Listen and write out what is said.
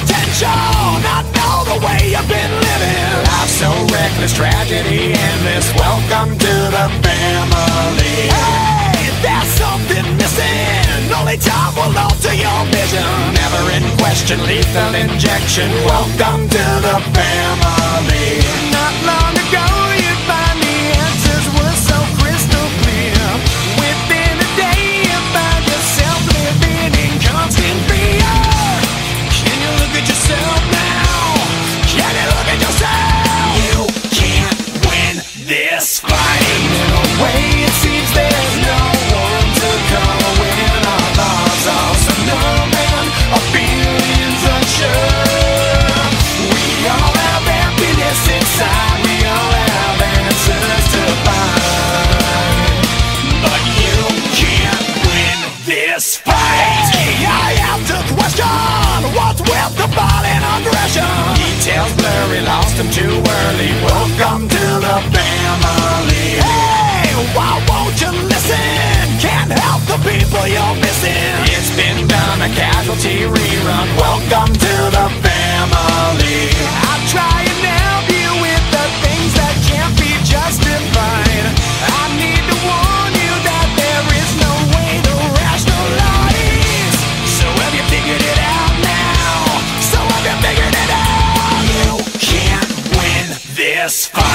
potential Not know the way you've been living. Life's so reckless, tragedy endless. Welcome to the family. Hey, there's something missing. Only time will alter your vision. Never in question, lethal injection. Welcome to the family. Not long the violent aggression. Details blurry, lost them too early. Welcome to the family. Hey, why won't you listen? Can't help the people you're missing. It's been done, a casualty rerun. Welcome to Yes.